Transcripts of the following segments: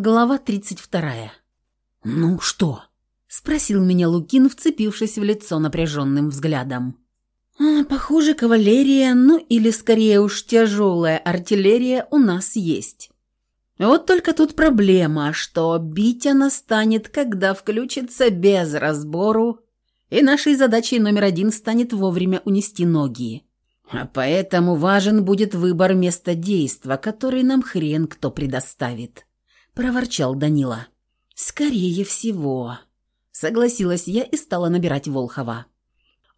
Глава 32. «Ну что?» – спросил меня Лукин, вцепившись в лицо напряженным взглядом. «А, «Похоже, кавалерия, ну или скорее уж тяжелая артиллерия у нас есть. Вот только тут проблема, что бить она станет, когда включится без разбору, и нашей задачей номер один станет вовремя унести ноги. А поэтому важен будет выбор места действия, который нам хрен кто предоставит» проворчал Данила. «Скорее всего», — согласилась я и стала набирать Волхова.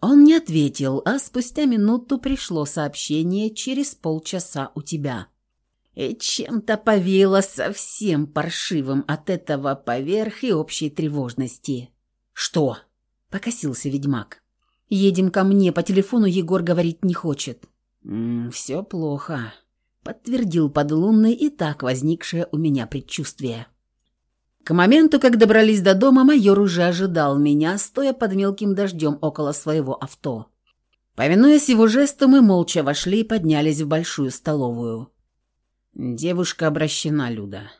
Он не ответил, а спустя минуту пришло сообщение через полчаса у тебя. И чем-то повеяло совсем паршивым от этого поверх и общей тревожности. «Что?» — покосился ведьмак. «Едем ко мне, по телефону Егор говорить не хочет». «Все плохо», подтвердил подлунный и так возникшее у меня предчувствие. К моменту, как добрались до дома, майор уже ожидал меня, стоя под мелким дождем около своего авто. Повинуясь его жесту, мы молча вошли и поднялись в большую столовую. Девушка обращена, Люда.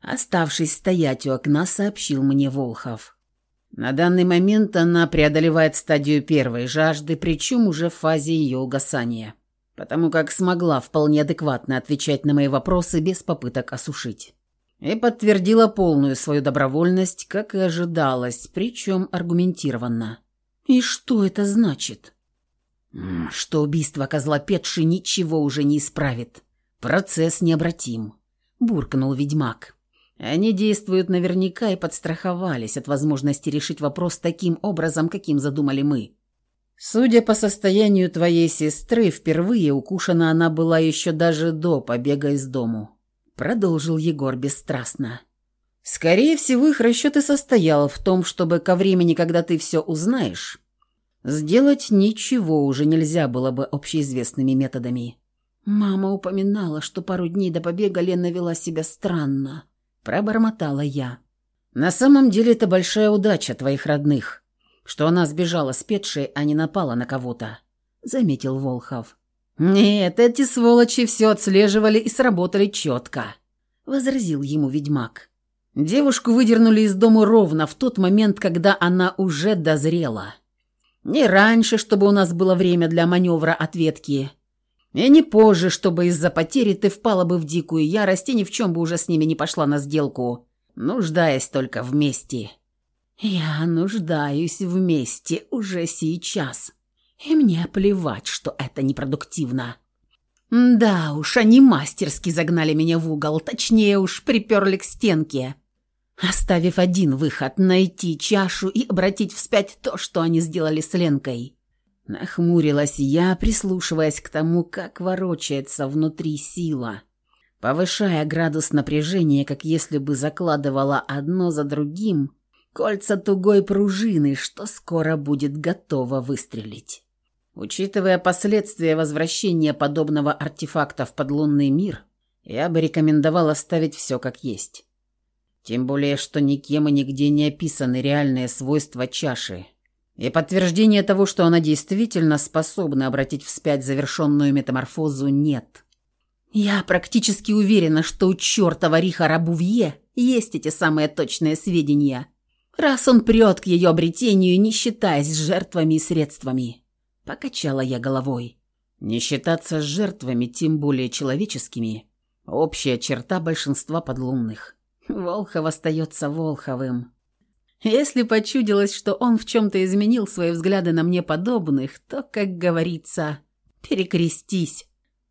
Оставшись стоять у окна, сообщил мне Волхов. На данный момент она преодолевает стадию первой жажды, причем уже в фазе ее угасания потому как смогла вполне адекватно отвечать на мои вопросы без попыток осушить. И подтвердила полную свою добровольность, как и ожидалось, причем аргументированно. «И что это значит?» «Что убийство козла Петши ничего уже не исправит. Процесс необратим», — буркнул ведьмак. Они действуют наверняка и подстраховались от возможности решить вопрос таким образом, каким задумали мы. Судя по состоянию твоей сестры, впервые укушена она была еще даже до побега из дому. Продолжил Егор бесстрастно. Скорее всего, их расчеты состоял в том, чтобы ко времени, когда ты все узнаешь, сделать ничего уже нельзя было бы общеизвестными методами. Мама упоминала, что пару дней до побега Лена вела себя странно. Пробормотала я. На самом деле это большая удача твоих родных что она сбежала с Петшей, а не напала на кого-то», — заметил Волхов. «Нет, эти сволочи все отслеживали и сработали четко», — возразил ему ведьмак. Девушку выдернули из дома ровно в тот момент, когда она уже дозрела. Не раньше, чтобы у нас было время для маневра ответки, и не позже, чтобы из-за потери ты впала бы в дикую ярость и ни в чем бы уже с ними не пошла на сделку, нуждаясь только вместе. Я нуждаюсь вместе уже сейчас. И мне плевать, что это непродуктивно. Да уж, они мастерски загнали меня в угол, точнее уж приперли к стенке, оставив один выход – найти чашу и обратить вспять то, что они сделали с Ленкой. Нахмурилась я, прислушиваясь к тому, как ворочается внутри сила, повышая градус напряжения, как если бы закладывала одно за другим – кольца тугой пружины, что скоро будет готово выстрелить. Учитывая последствия возвращения подобного артефакта в подлунный мир, я бы рекомендовал оставить все как есть. Тем более, что никем и нигде не описаны реальные свойства чаши. И подтверждения того, что она действительно способна обратить вспять завершенную метаморфозу, нет. Я практически уверена, что у чертова Риха Рабувье есть эти самые точные сведения – раз он прет к ее обретению, не считаясь с жертвами и средствами. Покачала я головой. Не считаться с жертвами, тем более человеческими, общая черта большинства подлунных. Волхов остается Волховым. Если почудилось, что он в чем-то изменил свои взгляды на мне подобных, то, как говорится, перекрестись.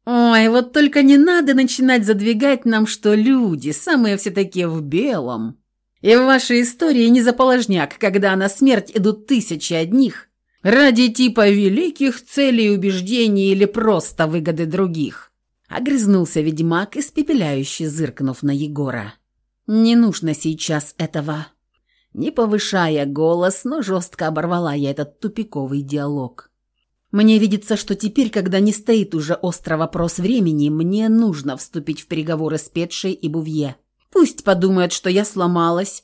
Ой, вот только не надо начинать задвигать нам, что люди, самые все такие в белом, и в вашей истории не заположняк, когда на смерть идут тысячи одних ради типа великих целей убеждений или просто выгоды других. Огрызнулся ведьмак, испепеляющий, зыркнув на Егора. «Не нужно сейчас этого». Не повышая голос, но жестко оборвала я этот тупиковый диалог. Мне видится, что теперь, когда не стоит уже острый вопрос времени, мне нужно вступить в переговоры с Петшей и Бувье. Пусть подумают, что я сломалась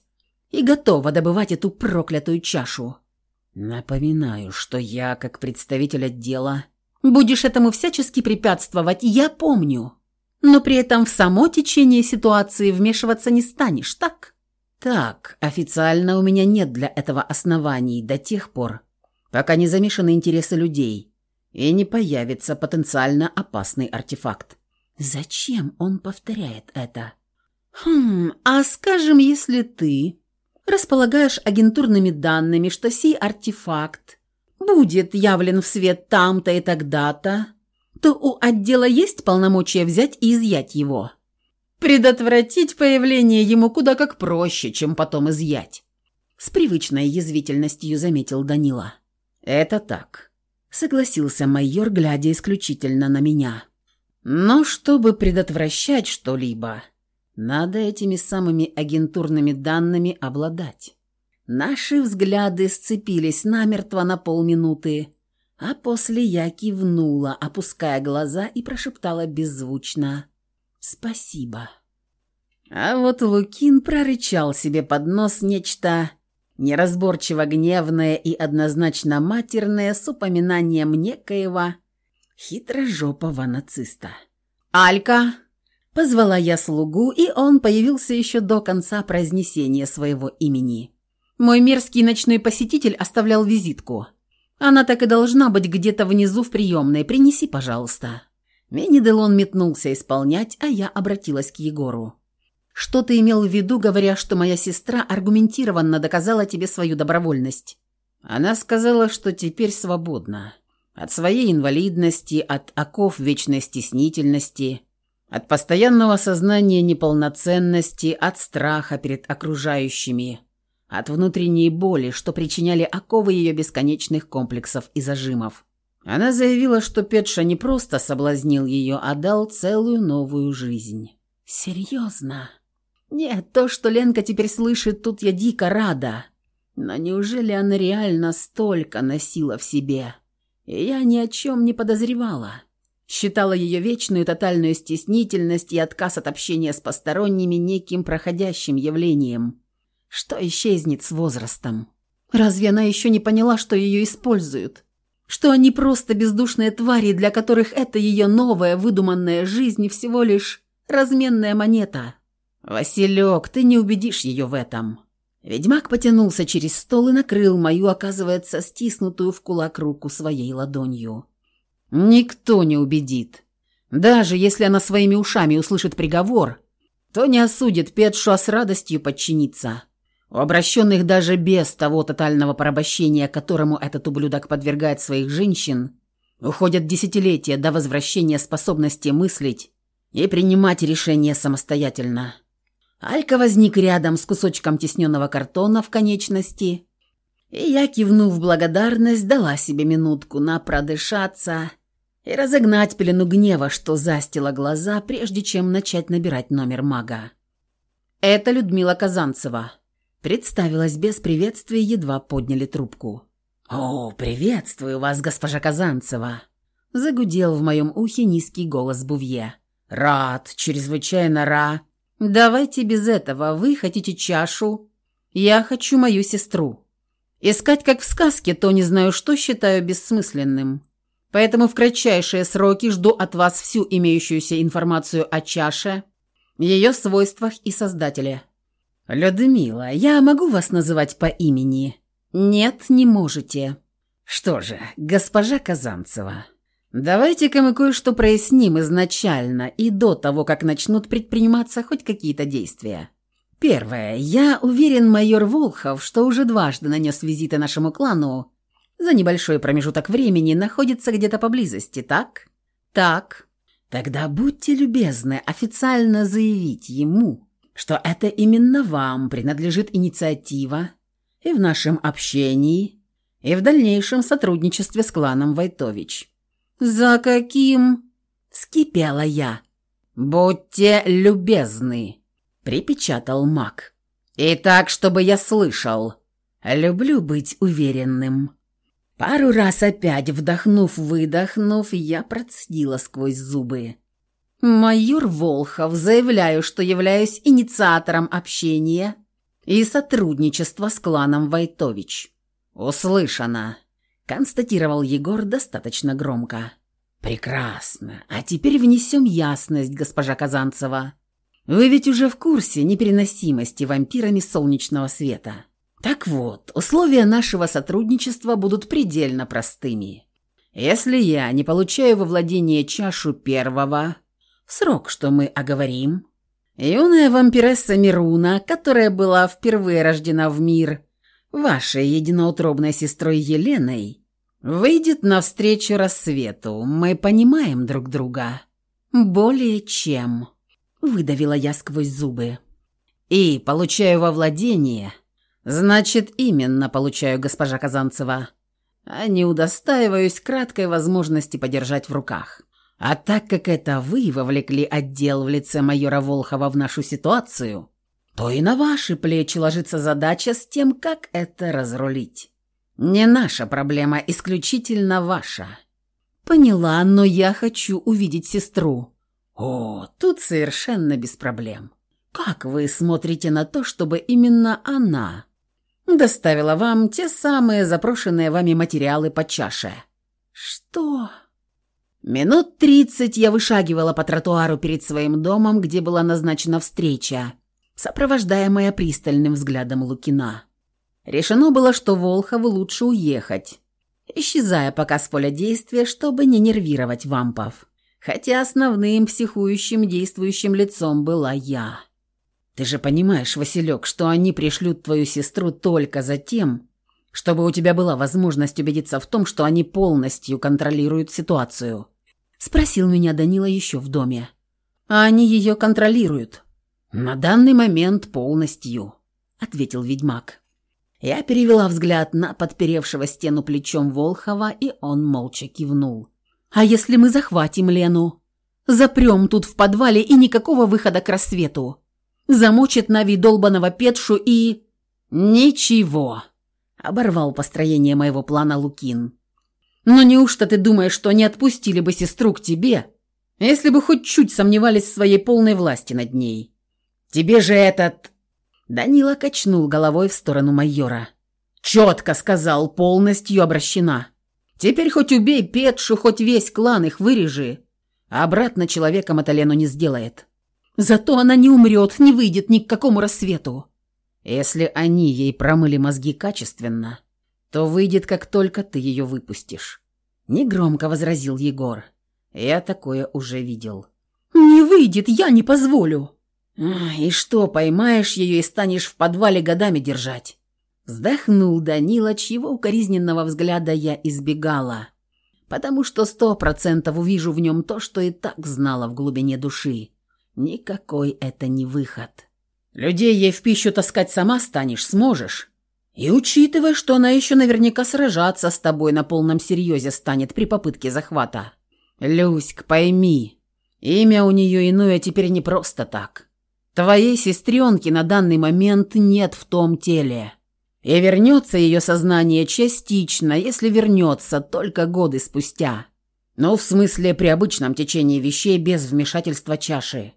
и готова добывать эту проклятую чашу. Напоминаю, что я, как представитель отдела, будешь этому всячески препятствовать, я помню. но при этом в само течение ситуации вмешиваться не станешь, так? Так, официально у меня нет для этого оснований до тех пор, пока не замешаны интересы людей и не появится потенциально опасный артефакт. Зачем он повторяет это? Хм, а скажем, если ты располагаешь агентурными данными, что сей артефакт будет явлен в свет там-то и тогда-то, то у отдела есть полномочия взять и изъять его. Предотвратить появление ему куда как проще, чем потом изъять. С привычной язвительностью заметил Данила. «Это так», — согласился майор, глядя исключительно на меня. «Но чтобы предотвращать что-либо, надо этими самыми агентурными данными обладать». Наши взгляды сцепились намертво на полминуты, а после я кивнула, опуская глаза и прошептала беззвучно «Спасибо». А вот Лукин прорычал себе под нос нечто неразборчиво гневное и однозначно матерное с упоминанием некоего хитрожопого нациста. «Алька!» – позвала я слугу, и он появился еще до конца произнесения своего имени. Мой мерзкий ночной посетитель оставлял визитку. Она так и должна быть где-то внизу в приемной. Принеси, пожалуйста». Мини-Делон метнулся исполнять, а я обратилась к Егору. «Что ты имел в виду, говоря, что моя сестра аргументированно доказала тебе свою добровольность?» Она сказала, что теперь свободна. От своей инвалидности, от оков вечной стеснительности, от постоянного сознания неполноценности, от страха перед окружающими, от внутренней боли, что причиняли оковы ее бесконечных комплексов и зажимов. Она заявила, что Петша не просто соблазнил ее, а дал целую новую жизнь. «Серьезно?» «Нет, то, что Ленка теперь слышит, тут я дико рада. Но неужели она реально столько носила в себе?» И я ни о чем не подозревала. Считала ее вечную тотальную стеснительность и отказ от общения с посторонними неким проходящим явлением – что исчезнет с возрастом. Разве она еще не поняла, что ее используют? Что они просто бездушные твари, для которых это ее новая выдуманная жизнь всего лишь разменная монета? «Василек, ты не убедишь ее в этом». Ведьмак потянулся через стол и накрыл мою, оказывается, стиснутую в кулак руку своей ладонью. «Никто не убедит. Даже если она своими ушами услышит приговор, то не осудит Петшу, а с радостью подчинится. У обращенных даже без того тотального порабощения, которому этот ублюдок подвергает своих женщин, уходят десятилетия до возвращения способности мыслить и принимать решения самостоятельно. Алька возник рядом с кусочком тесненного картона в конечности, и я, кивнув благодарность, дала себе минутку на продышаться и разогнать пелену гнева, что застила глаза, прежде чем начать набирать номер мага. «Это Людмила Казанцева», Представилась без приветствия, едва подняли трубку. «О, приветствую вас, госпожа Казанцева!» Загудел в моем ухе низкий голос Бувье. «Рад, чрезвычайно ра...» «Давайте без этого. Вы хотите чашу? Я хочу мою сестру. Искать, как в сказке, то не знаю что считаю бессмысленным. Поэтому в кратчайшие сроки жду от вас всю имеющуюся информацию о чаше, ее свойствах и создателе». «Людмила, я могу вас называть по имени?» «Нет, не можете». «Что же, госпожа Казанцева, давайте-ка мы кое-что проясним изначально и до того, как начнут предприниматься хоть какие-то действия. Первое. Я уверен, майор Волхов, что уже дважды нанес визиты нашему клану, за небольшой промежуток времени находится где-то поблизости, так?» «Так». «Тогда будьте любезны официально заявить ему, что это именно вам принадлежит инициатива и в нашем общении, и в дальнейшем сотрудничестве с кланом Войтович. «За каким?» – скипела я. «Будьте любезны», – припечатал маг. «И так, чтобы я слышал. Люблю быть уверенным». Пару раз опять вдохнув-выдохнув, я процедила сквозь зубы. «Майор Волхов, заявляю, что являюсь инициатором общения и сотрудничества с кланом Войтович». «Услышано», – констатировал Егор достаточно громко. «Прекрасно. А теперь внесем ясность, госпожа Казанцева. Вы ведь уже в курсе непереносимости вампирами солнечного света. Так вот, условия нашего сотрудничества будут предельно простыми. Если я не получаю во владение чашу первого, в срок, что мы оговорим, юная вампиресса Мируна, которая была впервые рождена в мир, вашей единоутробной сестрой Еленой, выйдет навстречу рассвету. Мы понимаем друг друга. Более чем, выдавила я сквозь зубы. И получаю во владение, значит, именно получаю, госпожа Казанцева, а не удостаиваюсь краткой возможности подержать в руках. А так как это вы вовлекли отдел в лице майора Волхова в нашу ситуацию, то и на ваши плечи ложится задача с тем, как это разрулить. Не наша проблема, исключительно ваша. Поняла, но я хочу увидеть сестру. О, тут совершенно без проблем. Как вы смотрите на то, чтобы именно она доставила вам те самые запрошенные вами материалы по чаше? Что? Минут тридцать я вышагивала по тротуару перед своим домом, где была назначена встреча, сопровождаемая пристальным взглядом Лукина. Решено было, что Волхову лучше уехать, исчезая пока с поля действия, чтобы не нервировать вампов. Хотя основным психующим действующим лицом была я. Ты же понимаешь, Василек, что они пришлют твою сестру только за тем, чтобы у тебя была возможность убедиться в том, что они полностью контролируют ситуацию. Спросил меня Данила еще в доме. А они ее контролируют. На данный момент полностью, ответил ведьмак. Я перевела взгляд на подперевшего стену плечом Волхова, и он молча кивнул. «А если мы захватим Лену? Запрем тут в подвале и никакого выхода к рассвету. Замочит Нави долбаного Петшу и...» «Ничего!» — оборвал построение моего плана Лукин. «Но неужто ты думаешь, что они отпустили бы сестру к тебе, если бы хоть чуть сомневались в своей полной власти над ней? Тебе же этот Данила качнул головой в сторону майора. «Четко сказал, полностью обращена. Теперь хоть убей Петшу, хоть весь клан их вырежи. А обратно человеком это Лену не сделает. Зато она не умрет, не выйдет ни к какому рассвету. Если они ей промыли мозги качественно, то выйдет, как только ты ее выпустишь». Негромко возразил Егор. «Я такое уже видел». «Не выйдет, я не позволю!» «И что, поймаешь ее и станешь в подвале годами держать?» Вздохнул Данила, чьего укоризненного взгляда я избегала, потому что сто процентов увижу в нем то, что и так знала в глубине души. Никакой это не выход. Людей ей в пищу таскать сама станешь, сможешь. И учитывая, что она еще наверняка сражаться с тобой на полном серьезе станет при попытке захвата. Люськ, пойми, имя у нее иное теперь не просто так. Твоей сестренки на данный момент нет в том теле. И вернется ее сознание частично, если вернется только годы спустя. Ну, в смысле, при обычном течении вещей без вмешательства чаши.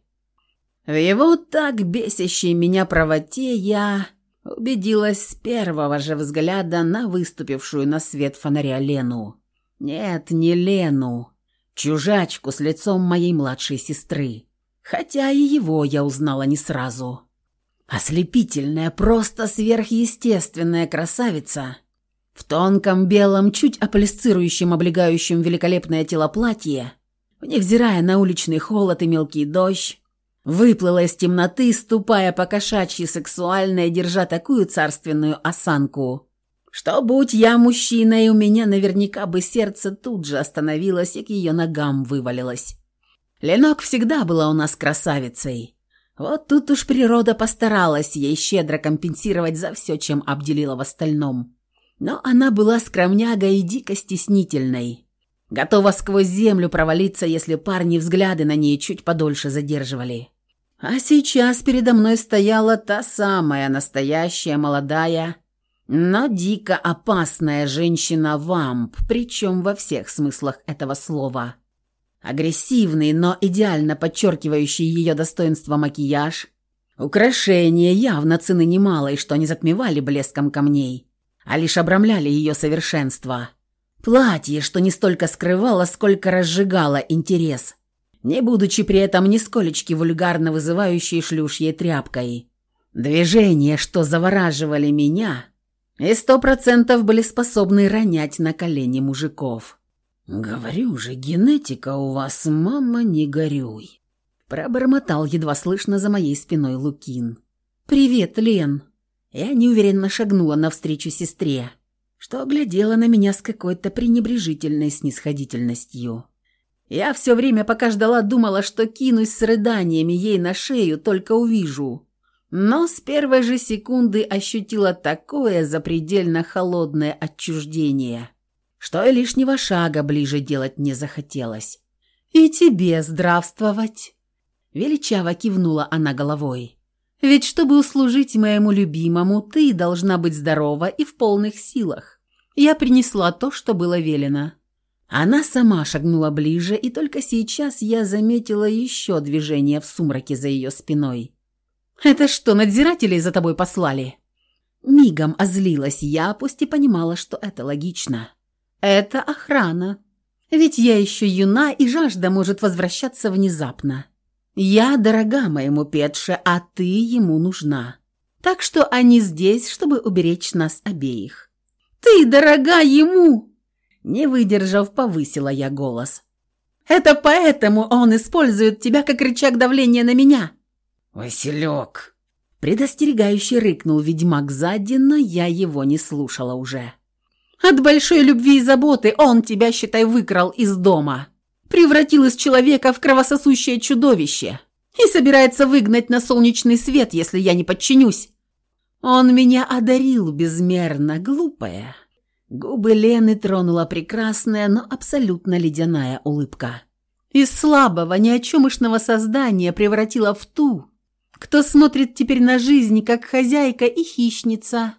В его так бесящей меня правоте я убедилась с первого же взгляда на выступившую на свет фонаря Лену. Нет, не Лену. Чужачку с лицом моей младшей сестры хотя и его я узнала не сразу. Ослепительная, просто сверхъестественная красавица в тонком белом, чуть аполисцирующем, облегающем великолепное тело платье, невзирая на уличный холод и мелкий дождь, выплыла из темноты, ступая по кошачьи сексуально и держа такую царственную осанку, что, будь я мужчиной, у меня наверняка бы сердце тут же остановилось и к ее ногам вывалилось. Ленок всегда была у нас красавицей. Вот тут уж природа постаралась ей щедро компенсировать за все, чем обделила в остальном. Но она была скромнягой и дико стеснительной. Готова сквозь землю провалиться, если парни взгляды на ней чуть подольше задерживали. А сейчас передо мной стояла та самая настоящая молодая, но дико опасная женщина-вамп, причем во всех смыслах этого слова – Агрессивный, но идеально подчеркивающий ее достоинство макияж, украшения явно цены немалой, что не затмевали блеском камней, а лишь обрамляли ее совершенство. Платье, что не столько скрывало, сколько разжигало интерес, не будучи при этом нисколечки вульгарно вызывающей шлюшьей тряпкой. Движения, что завораживали меня, и сто процентов были способны ронять на колени мужиков. «Говорю же, генетика у вас, мама, не горюй!» Пробормотал едва слышно за моей спиной Лукин. «Привет, Лен!» Я неуверенно шагнула навстречу сестре что глядела на меня с какой-то пренебрежительной снисходительностью. Я все время, пока ждала, думала, что кинусь с рыданиями ей на шею, только увижу. Но с первой же секунды ощутила такое запредельно холодное отчуждение, что и лишнего шага ближе делать не захотелось. «И тебе здравствовать!» Величаво кивнула она головой. Ведь чтобы услужить моему любимому, ты должна быть здорова и в полных силах. Я принесла то, что было велено». Она сама шагнула ближе, и только сейчас я заметила еще движение в сумраке за ее спиной. «Это что, надзиратели за тобой послали?» Мигом озлилась я, пусть и понимала, что это логично. «Это охрана. Ведь я еще юна, и жажда может возвращаться внезапно. Я дорога моему Петше, а ты ему нужна. Так что они здесь, чтобы уберечь нас обеих. Ты дорога ему!» Не выдержав, повысила я голос. «Это поэтому он использует тебя как рычаг давления на меня!» «Василек!» Предостерегающе рыкнул ведьмак сзади, но я его не слушала уже. «От большой любви и заботы он тебя, считай, выкрал из дома!» превратил из человека в кровососущее чудовище и собирается выгнать на солнечный свет, если я не подчинюсь. Он меня одарил безмерно, глупая. Губы Лены тронула прекрасная, но абсолютно ледяная улыбка. Из слабого, ни о чемышного создания превратила в ту, кто смотрит теперь на жизнь как хозяйка и хищница.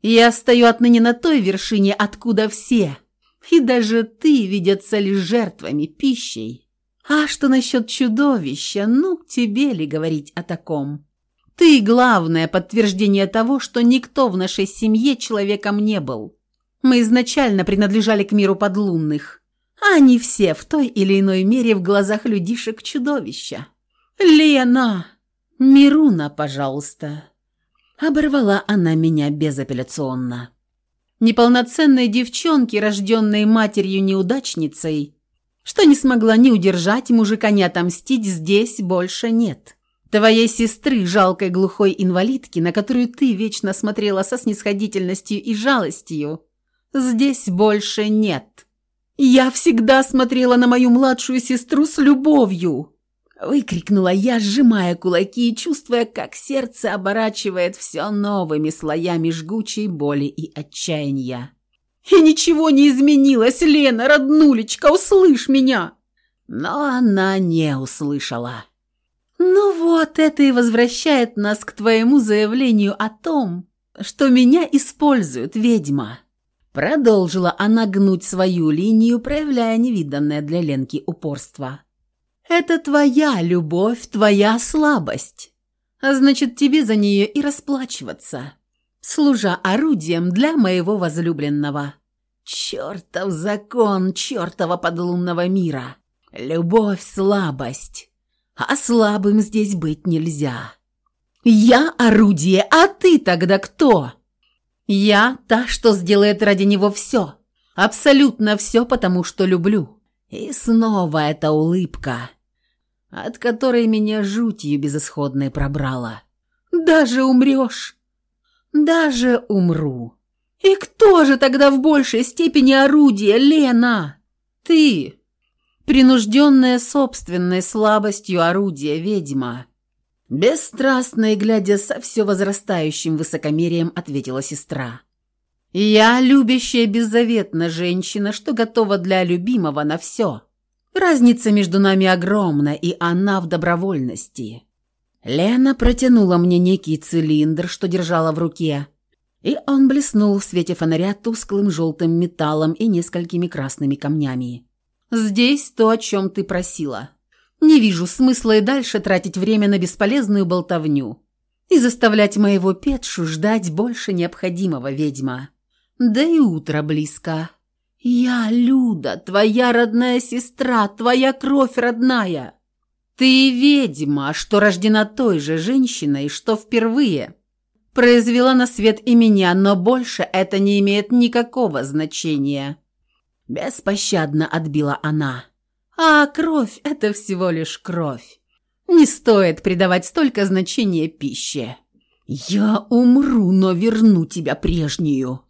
Я стою отныне на той вершине, откуда все, и даже ты видятся лишь жертвами, пищей. А что насчет чудовища? Ну, тебе ли говорить о таком? Ты главное подтверждение того, что никто в нашей семье человеком не был. Мы изначально принадлежали к миру подлунных. А они все в той или иной мере в глазах людишек чудовища. Лена! Мируна, пожалуйста. Оборвала она меня безапелляционно. Неполноценной девчонки, рожденной матерью-неудачницей, что не смогла ни удержать мужика, ни отомстить, здесь больше нет. Твоей сестры, жалкой глухой инвалидки, на которую ты вечно смотрела со снисходительностью и жалостью, здесь больше нет. Я всегда смотрела на мою младшую сестру с любовью. Выкрикнула я, сжимая кулаки и чувствуя, как сердце оборачивает все новыми слоями жгучей боли и отчаяния. «И ничего не изменилось, Лена, роднулечка, услышь меня!» Но она не услышала. «Ну вот, это и возвращает нас к твоему заявлению о том, что меня используют, ведьма». Продолжила она гнуть свою линию, проявляя невиданное для Ленки упорство. Это твоя любовь, твоя слабость. А значит, тебе за нее и расплачиваться, служа орудием для моего возлюбленного. Чертов закон чертова подлунного мира. Любовь, слабость. А слабым здесь быть нельзя. Я орудие, а ты тогда кто? Я та, что сделает ради него все. Абсолютно все, потому что люблю. И снова эта улыбка, от которой меня жутью безысходной пробрала. «Даже умрешь!» «Даже умру!» «И кто же тогда в большей степени орудие, Лена?» «Ты!» Принужденная собственной слабостью орудия ведьма. Бесстрастно и глядя со все возрастающим высокомерием, ответила сестра. «Я любящая беззаветно женщина, что готова для любимого на все. Разница между нами огромна, и она в добровольности». Лена протянула мне некий цилиндр, что держала в руке, и он блеснул в свете фонаря тусклым желтым металлом и несколькими красными камнями. «Здесь то, о чем ты просила. Не вижу смысла и дальше тратить время на бесполезную болтовню и заставлять моего Петшу ждать больше необходимого, ведьма». Да и утро близко. «Я Люда, твоя родная сестра, твоя кровь родная. Ты ведьма, что рождена той же женщиной, что впервые произвела на свет и меня, но больше это не имеет никакого значения». Беспощадно отбила она. «А кровь – это всего лишь кровь. Не стоит придавать столько значения пище». «Я умру, но верну тебя прежнюю»,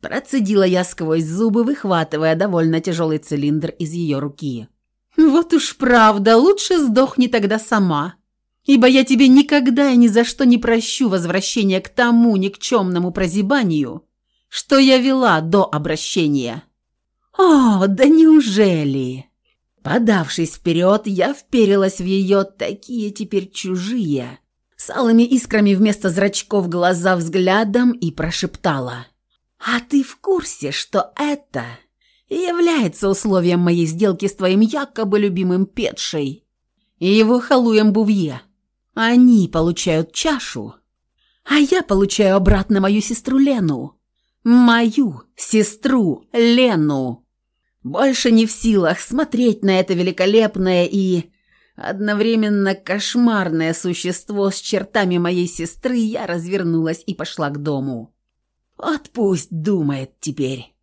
Процедила я сквозь зубы, выхватывая довольно тяжелый цилиндр из ее руки. «Вот уж правда, лучше сдохни тогда сама, ибо я тебе никогда и ни за что не прощу возвращения к тому никчемному прозябанию, что я вела до обращения». «О, да неужели?» Подавшись вперед, я вперилась в ее такие теперь чужие, с алыми искрами вместо зрачков глаза взглядом и прошептала – «А ты в курсе, что это является условием моей сделки с твоим якобы любимым Петшей и его халуем Бувье? Они получают чашу, а я получаю обратно мою сестру Лену. Мою сестру Лену. Больше не в силах смотреть на это великолепное и одновременно кошмарное существо с чертами моей сестры, я развернулась и пошла к дому. Вот пусть думает теперь.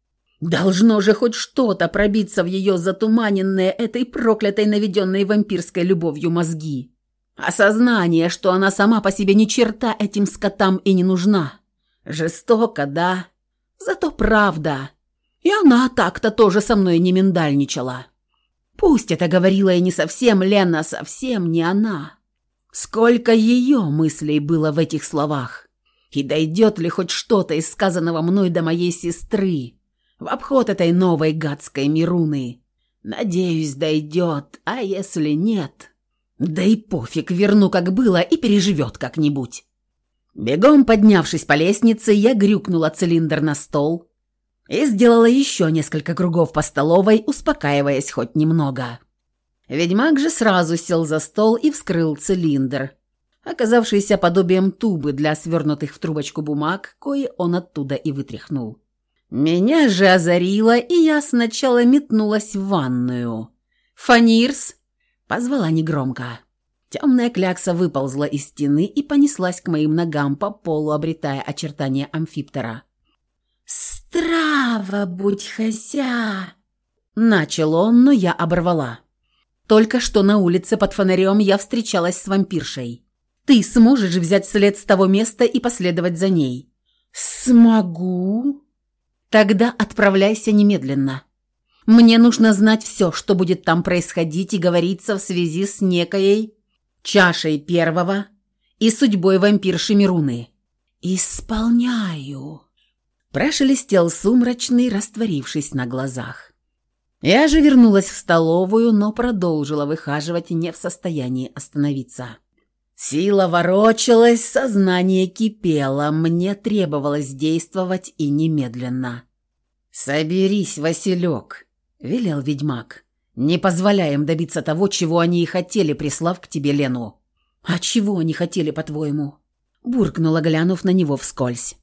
Должно же хоть что-то пробиться в ее затуманенные этой проклятой наведенной вампирской любовью мозги. Осознание, что она сама по себе ни черта этим скотам и не нужна. Жестоко, да, зато правда. И она так-то тоже со мной не миндальничала. Пусть это говорила и не совсем Лена, совсем не она. Сколько ее мыслей было в этих словах. И дойдет ли хоть что-то из сказанного мной до моей сестры в обход этой новой гадской Мируны? Надеюсь, дойдет, а если нет... Да и пофиг, верну как было и переживет как-нибудь. Бегом поднявшись по лестнице, я грюкнула цилиндр на стол и сделала еще несколько кругов по столовой, успокаиваясь хоть немного. Ведьмак же сразу сел за стол и вскрыл цилиндр, оказавшийся подобием тубы для свернутых в трубочку бумаг, кое он оттуда и вытряхнул. Меня же озарило, и я сначала метнулась в ванную. «Фанирс!» — позвала негромко. Темная клякса выползла из стены и понеслась к моим ногам по полу, обретая очертания амфиптера. «Страва, будь хася!» Начал он, но я оборвала. Только что на улице под фонарем я встречалась с вампиршей. Ты сможешь взять след с того места и последовать за ней?» «Смогу». «Тогда отправляйся немедленно. Мне нужно знать все, что будет там происходить и говориться в связи с некоей чашей первого и судьбой вампирши Мируны». «Исполняю», – прошелестел сумрачный, растворившись на глазах. Я же вернулась в столовую, но продолжила выхаживать, не в состоянии остановиться. Сила ворочалась, сознание кипело, мне требовалось действовать и немедленно. «Соберись, Василек», — велел ведьмак. «Не позволяй им добиться того, чего они и хотели, прислав к тебе Лену». «А чего они хотели, по-твоему?» Буркнула, глянув на него вскользь.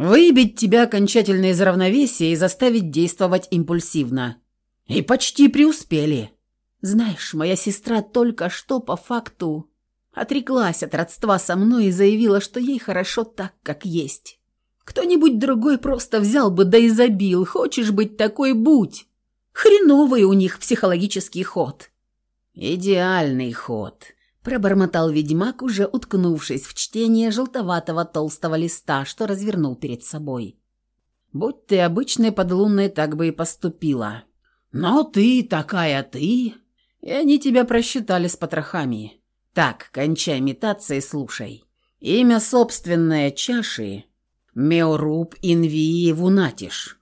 «Выбить тебя окончательно из равновесия и заставить действовать импульсивно. И почти преуспели. Знаешь, моя сестра только что по факту Отреклась от родства со мной и заявила, что ей хорошо так, как есть. Кто-нибудь другой просто взял бы да и забил. Хочешь быть такой – будь. Хреновый у них психологический ход. Идеальный ход, пробормотал ведьмак, уже уткнувшись в чтение желтоватого толстого листа, что развернул перед собой. Будь ты обычной подлунной, так бы и поступила. Но ты такая ты, и они тебя просчитали с потрохами. Так, кончай метаться и слушай. Имя собственное чаши — Меоруб Инвии Вунатиш.